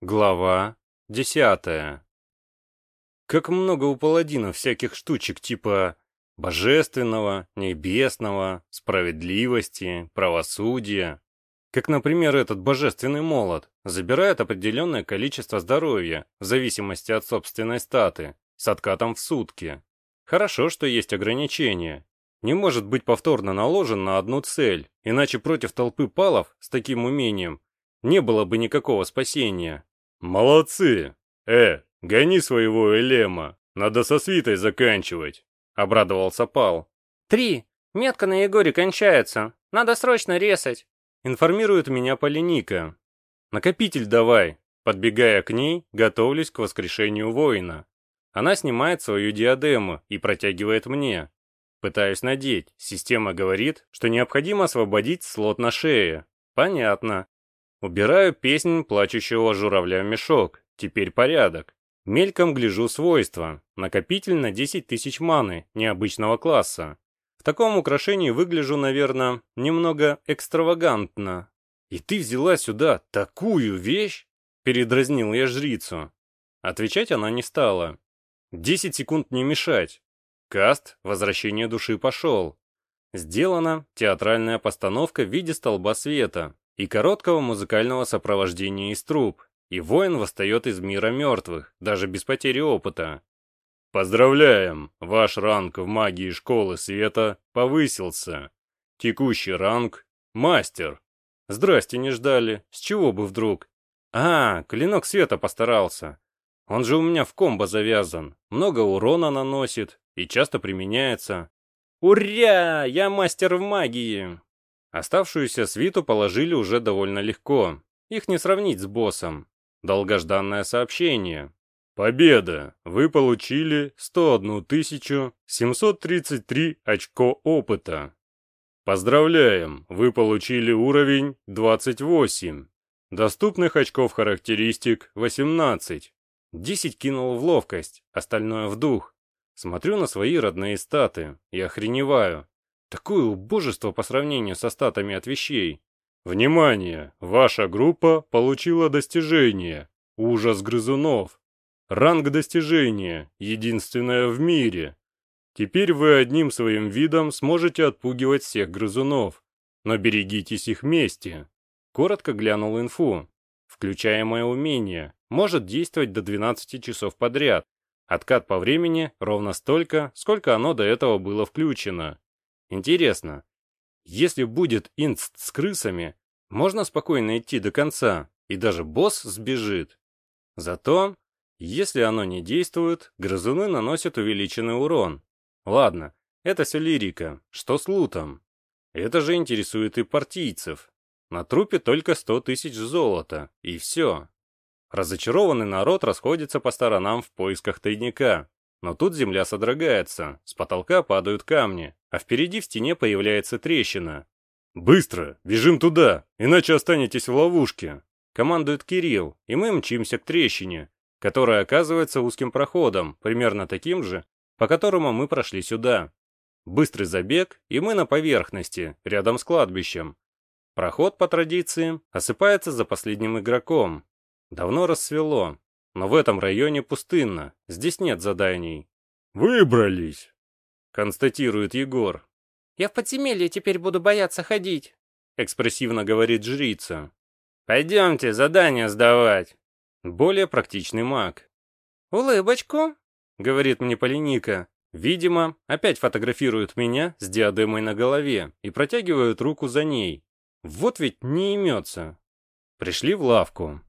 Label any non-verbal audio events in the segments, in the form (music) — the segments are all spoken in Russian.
Глава десятая. Как много у паладинов всяких штучек типа божественного, небесного, справедливости, правосудия. Как, например, этот божественный молот забирает определенное количество здоровья в зависимости от собственной статы с откатом в сутки. Хорошо, что есть ограничения. Не может быть повторно наложен на одну цель, иначе против толпы палов с таким умением не было бы никакого спасения. «Молодцы! Э, гони своего Элема, надо со свитой заканчивать!» — обрадовался Пал. «Три! Метка на Егоре кончается, надо срочно резать!» — информирует меня Полиника. «Накопитель давай!» Подбегая к ней, готовлюсь к воскрешению воина. Она снимает свою диадему и протягивает мне. Пытаюсь надеть, система говорит, что необходимо освободить слот на шее. Понятно. Убираю песнь плачущего журавля в мешок. Теперь порядок. Мельком гляжу свойства. Накопитель на 10 тысяч маны, необычного класса. В таком украшении выгляжу, наверное, немного экстравагантно. «И ты взяла сюда такую вещь?» Передразнил я жрицу. Отвечать она не стала. Десять секунд не мешать. Каст «Возвращение души» пошел. Сделана театральная постановка в виде столба света и короткого музыкального сопровождения из труб, и воин восстает из мира мертвых, даже без потери опыта. Поздравляем! Ваш ранг в магии школы света повысился. Текущий ранг — мастер. Здрасте, не ждали. С чего бы вдруг? А, клинок света постарался. Он же у меня в комбо завязан. Много урона наносит и часто применяется. Уря! Я мастер в магии! Оставшуюся свиту положили уже довольно легко. Их не сравнить с боссом. Долгожданное сообщение. Победа! Вы получили 101 733 очко опыта. Поздравляем! Вы получили уровень 28. Доступных очков характеристик 18. 10 кинул в ловкость, остальное в дух. Смотрю на свои родные статы и охреневаю. Такое убожество по сравнению со статами от вещей. Внимание! Ваша группа получила достижение. Ужас грызунов. Ранг достижения. Единственное в мире. Теперь вы одним своим видом сможете отпугивать всех грызунов. Но берегитесь их мести. Коротко глянул инфу. Включаемое умение. Может действовать до 12 часов подряд. Откат по времени ровно столько, сколько оно до этого было включено. Интересно, если будет инст с крысами, можно спокойно идти до конца, и даже босс сбежит. Зато, если оно не действует, грызуны наносят увеличенный урон. Ладно, это все лирика. Что с лутом? Это же интересует и партийцев. На трупе только 100 тысяч золота, и все. Разочарованный народ расходится по сторонам в поисках тайника. Но тут земля содрогается, с потолка падают камни, а впереди в стене появляется трещина. «Быстро! Бежим туда, иначе останетесь в ловушке!» Командует Кирилл, и мы мчимся к трещине, которая оказывается узким проходом, примерно таким же, по которому мы прошли сюда. Быстрый забег, и мы на поверхности, рядом с кладбищем. Проход, по традиции, осыпается за последним игроком. Давно рассвело, но в этом районе пустынно, здесь нет заданий. «Выбрались!» — констатирует Егор. «Я в подземелье теперь буду бояться ходить», — экспрессивно говорит жрица. «Пойдемте задание сдавать». Более практичный маг. «Улыбочку», — говорит мне Полиника. Видимо, опять фотографируют меня с диадемой на голове и протягивают руку за ней. Вот ведь не имется. Пришли в лавку.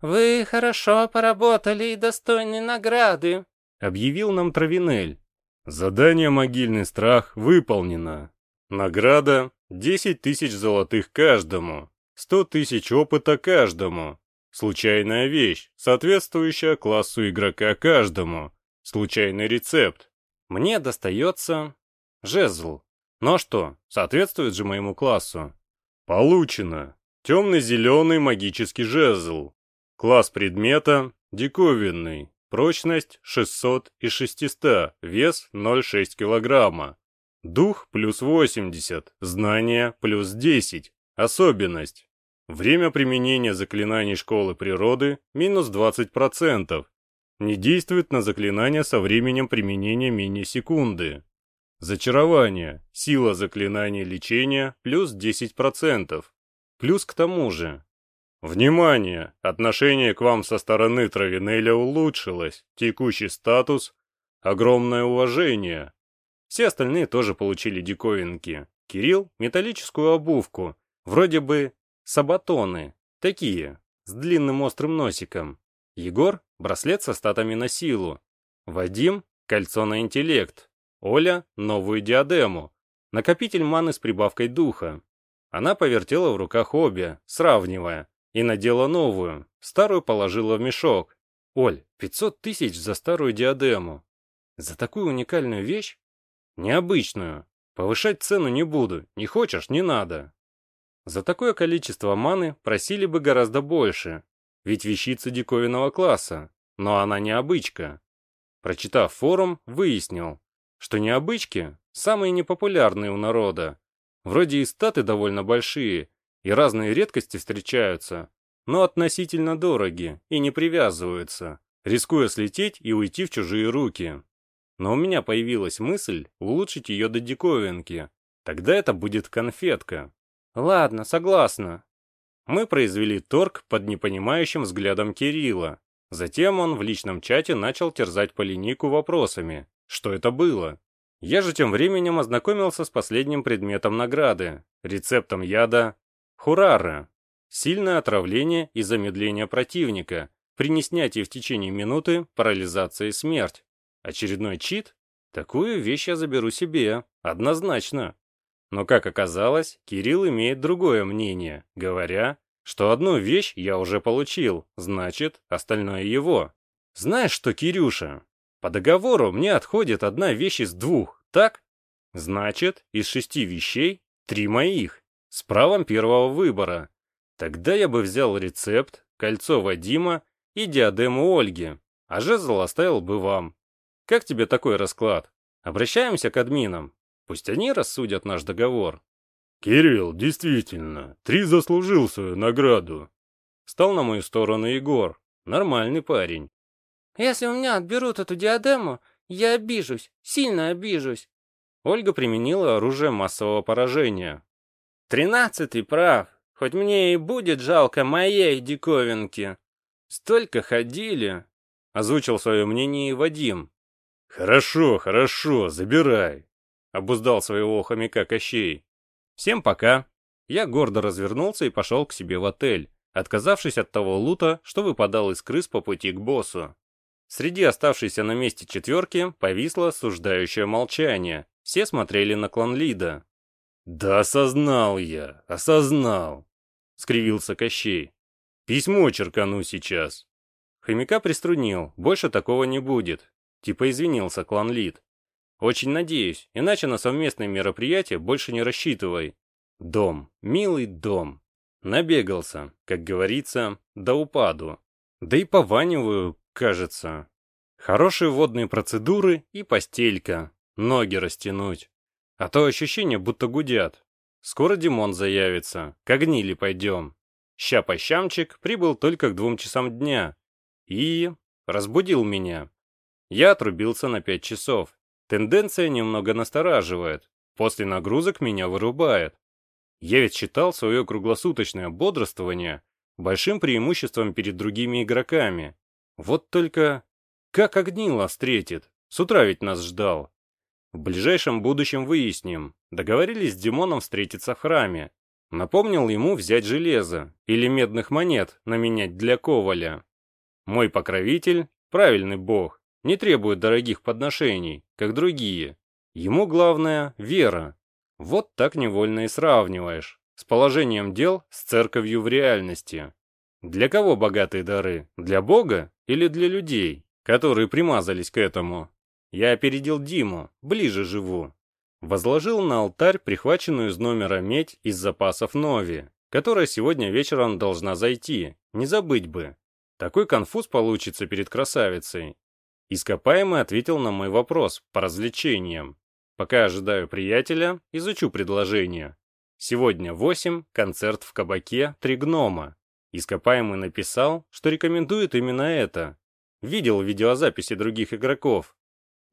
«Вы хорошо поработали и достойны награды», — объявил нам Травинель. «Задание «Могильный страх» выполнено. Награда — 10 тысяч золотых каждому, 100 тысяч опыта каждому. Случайная вещь, соответствующая классу игрока каждому. Случайный рецепт. Мне достается жезл. А что, соответствует же моему классу. Получено. Темно-зеленый магический жезл. Класс предмета – диковинный. Прочность 600 и 600, вес 0,6 кг. Дух плюс 80, знание плюс 10. Особенность. Время применения заклинаний школы природы минус 20%. Не действует на заклинания со временем применения менее секунды. Зачарование. Сила заклинания лечения плюс 10%. Плюс к тому же. Внимание! Отношение к вам со стороны Травинеля улучшилось. Текущий статус – огромное уважение. Все остальные тоже получили диковинки. Кирилл – металлическую обувку, вроде бы сабатоны, такие, с длинным острым носиком. Егор – браслет со статами на силу. Вадим – кольцо на интеллект. Оля – новую диадему, накопитель маны с прибавкой духа. Она повертела в руках обе, сравнивая, и надела новую, старую положила в мешок. Оль, 500 тысяч за старую диадему. За такую уникальную вещь? Необычную. Повышать цену не буду, не хочешь, не надо. За такое количество маны просили бы гораздо больше, ведь вещица диковинного класса, но она не обычка. Прочитав форум, выяснил, что необычки самые непопулярные у народа. Вроде и статы довольно большие, и разные редкости встречаются, но относительно дороги и не привязываются, рискуя слететь и уйти в чужие руки. Но у меня появилась мысль улучшить ее до диковинки. Тогда это будет конфетка. Ладно, согласна. Мы произвели торг под непонимающим взглядом Кирилла. Затем он в личном чате начал терзать Полинику вопросами, что это было? Я же тем временем ознакомился с последним предметом награды, рецептом яда Хурара. Сильное отравление и замедление противника, при неснятии в течение минуты парализация и смерть. Очередной чит? Такую вещь я заберу себе, однозначно. Но, как оказалось, Кирилл имеет другое мнение, говоря, что одну вещь я уже получил, значит, остальное его. Знаешь что, Кирюша, по договору мне отходит одна вещь из двух, так? Значит, из шести вещей три моих, с правом первого выбора. Тогда я бы взял рецепт, кольцо Вадима и диадему Ольги, а жезл оставил бы вам. Как тебе такой расклад? Обращаемся к админам. Пусть они рассудят наш договор. Кирилл, действительно, три заслужил свою награду. Стал на мою сторону Егор. Нормальный парень. Если у меня отберут эту диадему, я обижусь, сильно обижусь. Ольга применила оружие массового поражения. Тринадцатый прав, хоть мне и будет жалко моей диковинки. Столько ходили. Озвучил свое мнение Вадим. Хорошо, хорошо, забирай. Обуздал своего хомяка Кощей. Всем пока. Я гордо развернулся и пошел к себе в отель, отказавшись от того лута, что выпадал из крыс по пути к боссу. Среди оставшейся на месте четверки повисло осуждающее молчание. Все смотрели на клан Лида. «Да осознал я, осознал!» — скривился Кощей. «Письмо черкану сейчас». Хомяка приструнил, больше такого не будет. Типа извинился клан Лид. Очень надеюсь, иначе на совместное мероприятие больше не рассчитывай. Дом, милый дом. Набегался, как говорится, до упаду. Да и пованиваю, кажется. Хорошие водные процедуры и постелька. Ноги растянуть. А то ощущение, будто гудят. Скоро Димон заявится. К гнили пойдем. Ща-пощамчик прибыл только к двум часам дня. И... разбудил меня. Я отрубился на пять часов. Тенденция немного настораживает. После нагрузок меня вырубает. Я ведь считал свое круглосуточное бодрствование большим преимуществом перед другими игроками. Вот только как Огнила встретит? С утра ведь нас ждал. В ближайшем будущем выясним. Договорились с Димоном встретиться в храме. Напомнил ему взять железо или медных монет наменять для Коваля. Мой покровитель, правильный бог, не требует дорогих подношений, как другие. Ему главное – вера. Вот так невольно и сравниваешь. С положением дел с церковью в реальности. Для кого богатые дары? Для Бога или для людей, которые примазались к этому? Я опередил Диму, ближе живу. Возложил на алтарь прихваченную из номера медь из запасов Нови, которая сегодня вечером должна зайти, не забыть бы. Такой конфуз получится перед красавицей. Ископаемый ответил на мой вопрос по развлечениям. Пока ожидаю приятеля, изучу предложение. Сегодня восемь, концерт в кабаке «Три гнома». Ископаемый написал, что рекомендует именно это. Видел видеозаписи других игроков.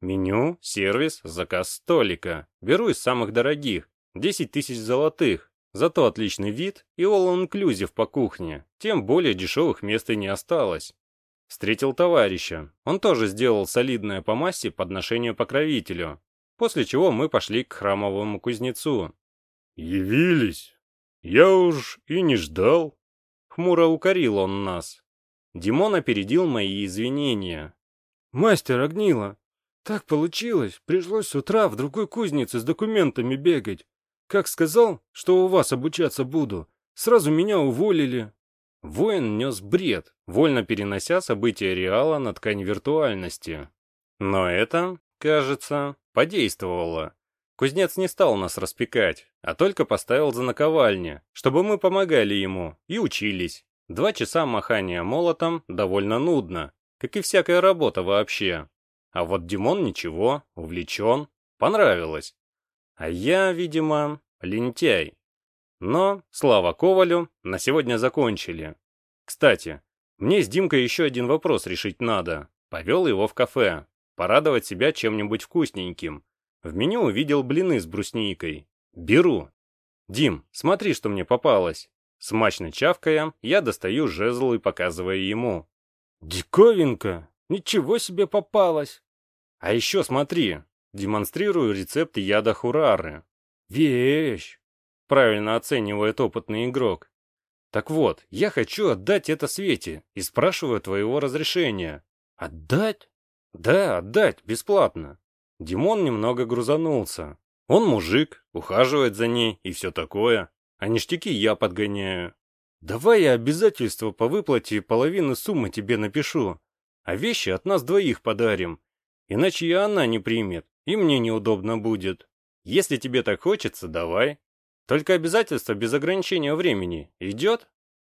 Меню, сервис, заказ столика. Беру из самых дорогих. 10 тысяч золотых. Зато отличный вид и all-inclusive по кухне. Тем более дешевых мест и не осталось. Встретил товарища. Он тоже сделал солидное по массе подношение покровителю. После чего мы пошли к храмовому кузнецу. «Явились? Я уж и не ждал». Хмуро укорил он нас. Димон опередил мои извинения. «Мастер Огнила, так получилось, пришлось с утра в другой кузнице с документами бегать. Как сказал, что у вас обучаться буду, сразу меня уволили». Воин нес бред, вольно перенося события реала на ткань виртуальности. Но это, кажется, подействовало. Кузнец не стал нас распекать, а только поставил за наковальня, чтобы мы помогали ему и учились. Два часа махания молотом довольно нудно, как и всякая работа вообще. А вот Димон ничего, увлечен, понравилось. А я, видимо, лентяй. Но, слава Ковалю, на сегодня закончили. Кстати, мне с Димкой еще один вопрос решить надо. Повел его в кафе, порадовать себя чем-нибудь вкусненьким. В меню увидел блины с брусникой. Беру. Дим, смотри, что мне попалось. Смачно чавкая, я достаю жезл и показываю ему. Диковинка! Ничего себе попалось! А еще смотри, демонстрирую рецепт яда хурары. Вещь! Правильно оценивает опытный игрок. Так вот, я хочу отдать это Свете и спрашиваю твоего разрешения. Отдать? Да, отдать, бесплатно. Димон немного грузанулся. Он мужик, ухаживает за ней и все такое. А ништяки я подгоняю. Давай я обязательства по выплате половины суммы тебе напишу. А вещи от нас двоих подарим. Иначе и она не примет, и мне неудобно будет. Если тебе так хочется, давай. Только обязательство без ограничения времени. Идет?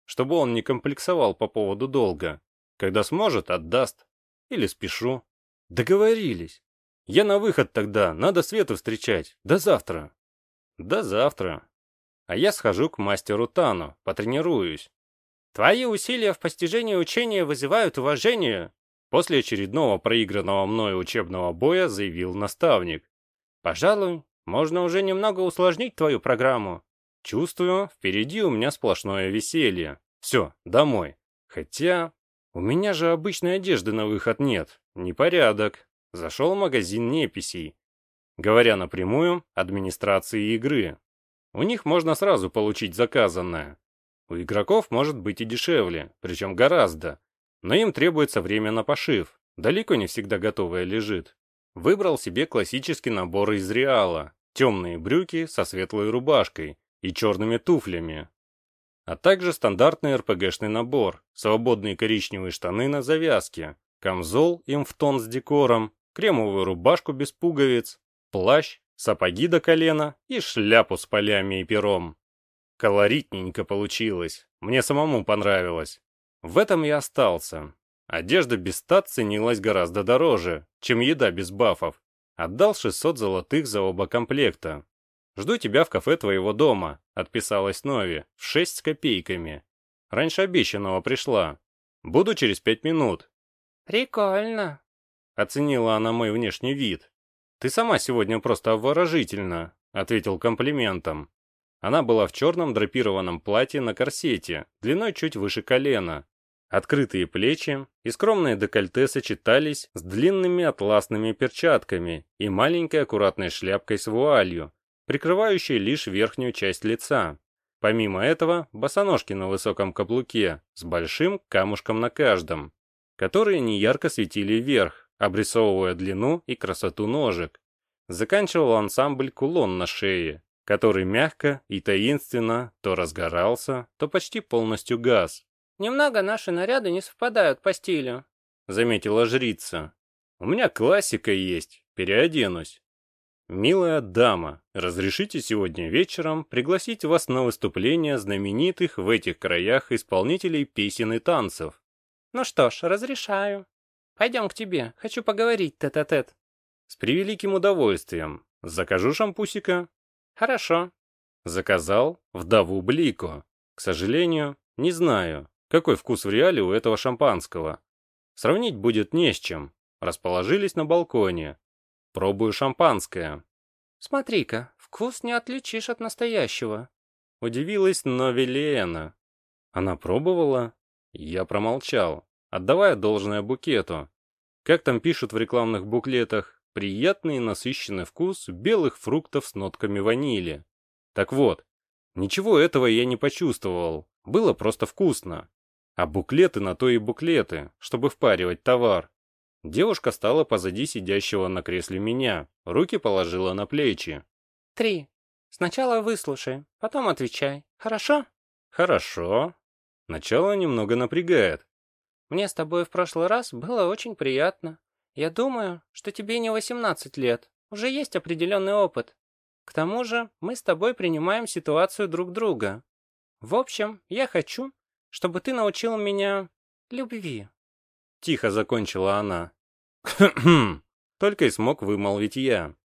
Чтобы он не комплексовал по поводу долга. Когда сможет, отдаст. Или спешу. Договорились. Я на выход тогда, надо Свету встречать. До завтра. До завтра. А я схожу к мастеру Тану, потренируюсь. Твои усилия в постижении учения вызывают уважение. После очередного проигранного мною учебного боя заявил наставник. Пожалуй, можно уже немного усложнить твою программу. Чувствую, впереди у меня сплошное веселье. Все, домой. Хотя, у меня же обычной одежды на выход нет. Непорядок. Зашел в магазин неписей. Говоря напрямую, администрации игры. У них можно сразу получить заказанное. У игроков может быть и дешевле, причем гораздо. Но им требуется время на пошив. Далеко не всегда готовое лежит. Выбрал себе классический набор из Реала. Темные брюки со светлой рубашкой и черными туфлями. А также стандартный РПГшный набор. Свободные коричневые штаны на завязке. Камзол им в тон с декором кремовую рубашку без пуговиц, плащ, сапоги до колена и шляпу с полями и пером. Колоритненько получилось, мне самому понравилось. В этом я остался. Одежда без стат ценилась гораздо дороже, чем еда без бафов. Отдал 600 золотых за оба комплекта. «Жду тебя в кафе твоего дома», — отписалась Нови, в 6 с копейками. Раньше обещанного пришла. Буду через пять минут. «Прикольно», Оценила она мой внешний вид. «Ты сама сегодня просто обворожительна», — ответил комплиментом. Она была в черном драпированном платье на корсете, длиной чуть выше колена. Открытые плечи и скромное декольте сочетались с длинными атласными перчатками и маленькой аккуратной шляпкой с вуалью, прикрывающей лишь верхнюю часть лица. Помимо этого, босоножки на высоком каблуке с большим камушком на каждом, которые неярко светили вверх, обрисовывая длину и красоту ножек. Заканчивал ансамбль кулон на шее, который мягко и таинственно то разгорался, то почти полностью гас. «Немного наши наряды не совпадают по стилю», — заметила жрица. «У меня классика есть, переоденусь». «Милая дама, разрешите сегодня вечером пригласить вас на выступление знаменитых в этих краях исполнителей песен и танцев?» «Ну что ж, разрешаю», Пойдем к тебе, хочу поговорить тет-а-тет. С превеликим удовольствием. Закажу шампусика. Хорошо. Заказал вдову Блико. К сожалению, не знаю, какой вкус в реале у этого шампанского. Сравнить будет не с чем. Расположились на балконе. Пробую шампанское. Смотри-ка, вкус не отличишь от настоящего. Удивилась Новелиена. Она пробовала? Я промолчал, отдавая должное букету. Как там пишут в рекламных буклетах, приятный и насыщенный вкус белых фруктов с нотками ванили. Так вот, ничего этого я не почувствовал, было просто вкусно. А буклеты на то и буклеты, чтобы впаривать товар. Девушка стала позади сидящего на кресле меня, руки положила на плечи. Три. Сначала выслушай, потом отвечай. Хорошо? Хорошо. Начало немного напрягает. Мне с тобой в прошлый раз было очень приятно. Я думаю, что тебе не 18 лет. Уже есть определенный опыт. К тому же мы с тобой принимаем ситуацию друг друга. В общем, я хочу, чтобы ты научил меня любви. Тихо закончила она. (coughs) Только и смог вымолвить я.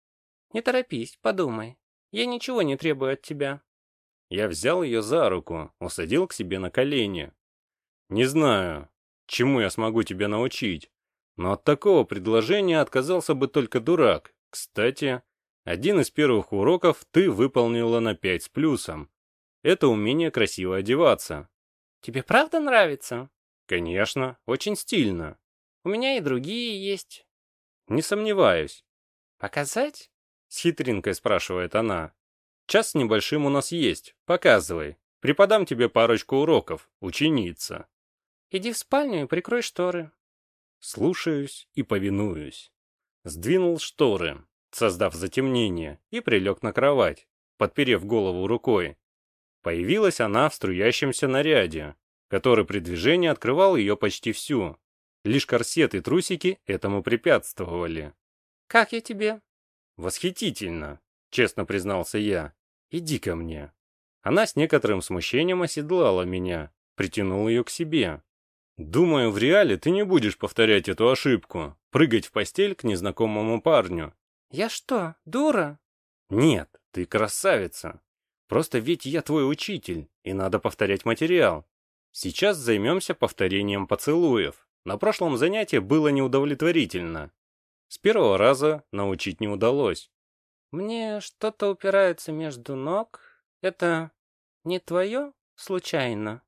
Не торопись, подумай. Я ничего не требую от тебя. Я взял ее за руку, усадил к себе на колени. Не знаю, чему я смогу тебя научить, но от такого предложения отказался бы только дурак. Кстати, один из первых уроков ты выполнила на пять с плюсом. Это умение красиво одеваться. Тебе правда нравится? Конечно, очень стильно. У меня и другие есть. Не сомневаюсь. Показать? С хитринкой спрашивает она. Час с небольшим у нас есть. Показывай. Преподам тебе парочку уроков, ученица. Иди в спальню и прикрой шторы. Слушаюсь и повинуюсь. Сдвинул шторы, создав затемнение, и прилег на кровать, подперев голову рукой. Появилась она в струящемся наряде, который при движении открывал ее почти всю. Лишь корсет и трусики этому препятствовали. «Как я тебе?» «Восхитительно», — честно признался я. «Иди ко мне». Она с некоторым смущением оседлала меня, притянул ее к себе. «Думаю, в реале ты не будешь повторять эту ошибку, прыгать в постель к незнакомому парню». «Я что, дура?» «Нет, ты красавица. Просто ведь я твой учитель, и надо повторять материал. Сейчас займемся повторением поцелуев. На прошлом занятии было неудовлетворительно. С первого раза научить не удалось. «Мне что-то упирается между ног. Это не твое, случайно?»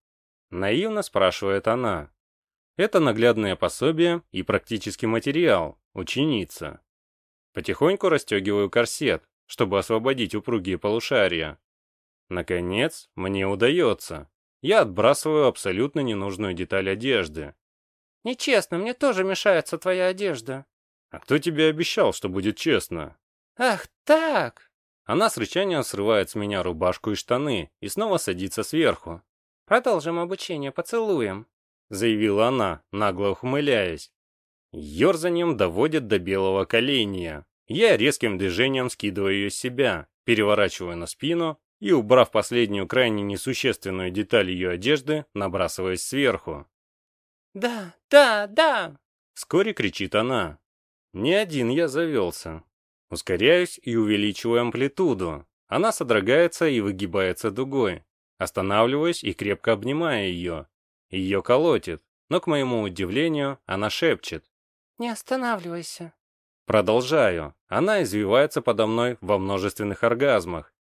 Наивно спрашивает она. Это наглядное пособие и практический материал, ученица. Потихоньку расстегиваю корсет, чтобы освободить упругие полушария. Наконец, мне удается. Я отбрасываю абсолютно ненужную деталь одежды. «Нечестно, мне тоже мешается твоя одежда». «А кто тебе обещал, что будет честно?» «Ах, так!» Она с рычанием срывает с меня рубашку и штаны и снова садится сверху. «Продолжим обучение поцелуем», — заявила она, нагло ухмыляясь. Ёрзанием доводит до белого коленя. Я резким движением скидываю ее с себя, переворачиваю на спину и, убрав последнюю крайне несущественную деталь ее одежды, набрасываясь сверху. «Да, да, да!» Вскоре кричит она. Не один я завелся. Ускоряюсь и увеличиваю амплитуду. Она содрогается и выгибается дугой. Останавливаюсь и крепко обнимаю ее. Ее колотит, но, к моему удивлению, она шепчет. «Не останавливайся». Продолжаю. Она извивается подо мной во множественных оргазмах.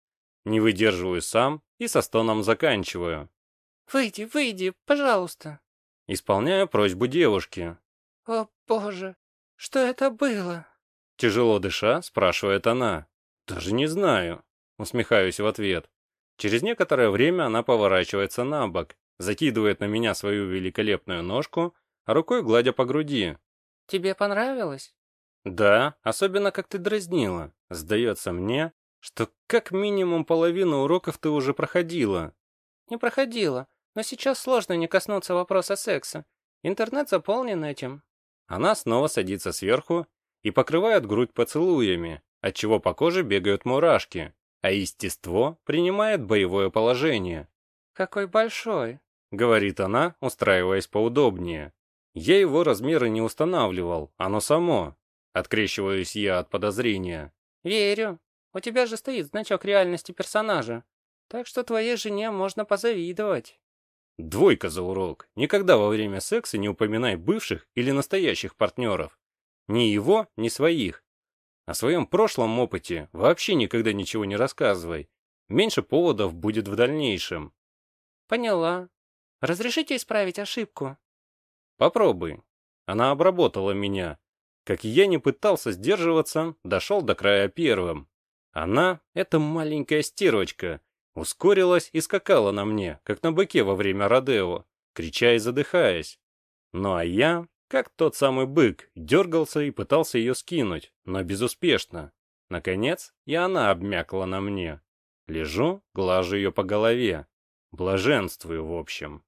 Не выдерживаю сам и со стоном заканчиваю. «Выйди, выйди, пожалуйста». Исполняю просьбу девушки. «О, боже, что это было?» Тяжело дыша, спрашивает она. «Даже не знаю», усмехаюсь в ответ. Через некоторое время она поворачивается на бок, закидывает на меня свою великолепную ножку, а рукой гладя по груди. «Тебе понравилось?» «Да, особенно как ты дразнила. Сдается мне, что как минимум половину уроков ты уже проходила». «Не проходила, но сейчас сложно не коснуться вопроса секса. Интернет заполнен этим». Она снова садится сверху и покрывает грудь поцелуями, отчего по коже бегают мурашки, а естество принимает боевое положение. «Какой большой», — говорит она, устраиваясь поудобнее. Я его размеры не устанавливал, оно само. Открещиваюсь я от подозрения. «Верю. У тебя же стоит значок реальности персонажа. Так что твоей жене можно позавидовать. Двойка за урок. Никогда во время секса не упоминай бывших или настоящих партнеров. Ни его, ни своих. О своем прошлом опыте вообще никогда ничего не рассказывай. Меньше поводов будет в дальнейшем. Поняла. Разрешите исправить ошибку? Попробуй. Она обработала меня. Как я не пытался сдерживаться, дошел до края первым. Она, эта маленькая стервочка, ускорилась и скакала на мне, как на быке во время Родео, крича и задыхаясь. Ну а я, как тот самый бык, дергался и пытался ее скинуть, но безуспешно. Наконец, и она обмякла на мне. Лежу, глажу ее по голове. Блаженствую, в общем.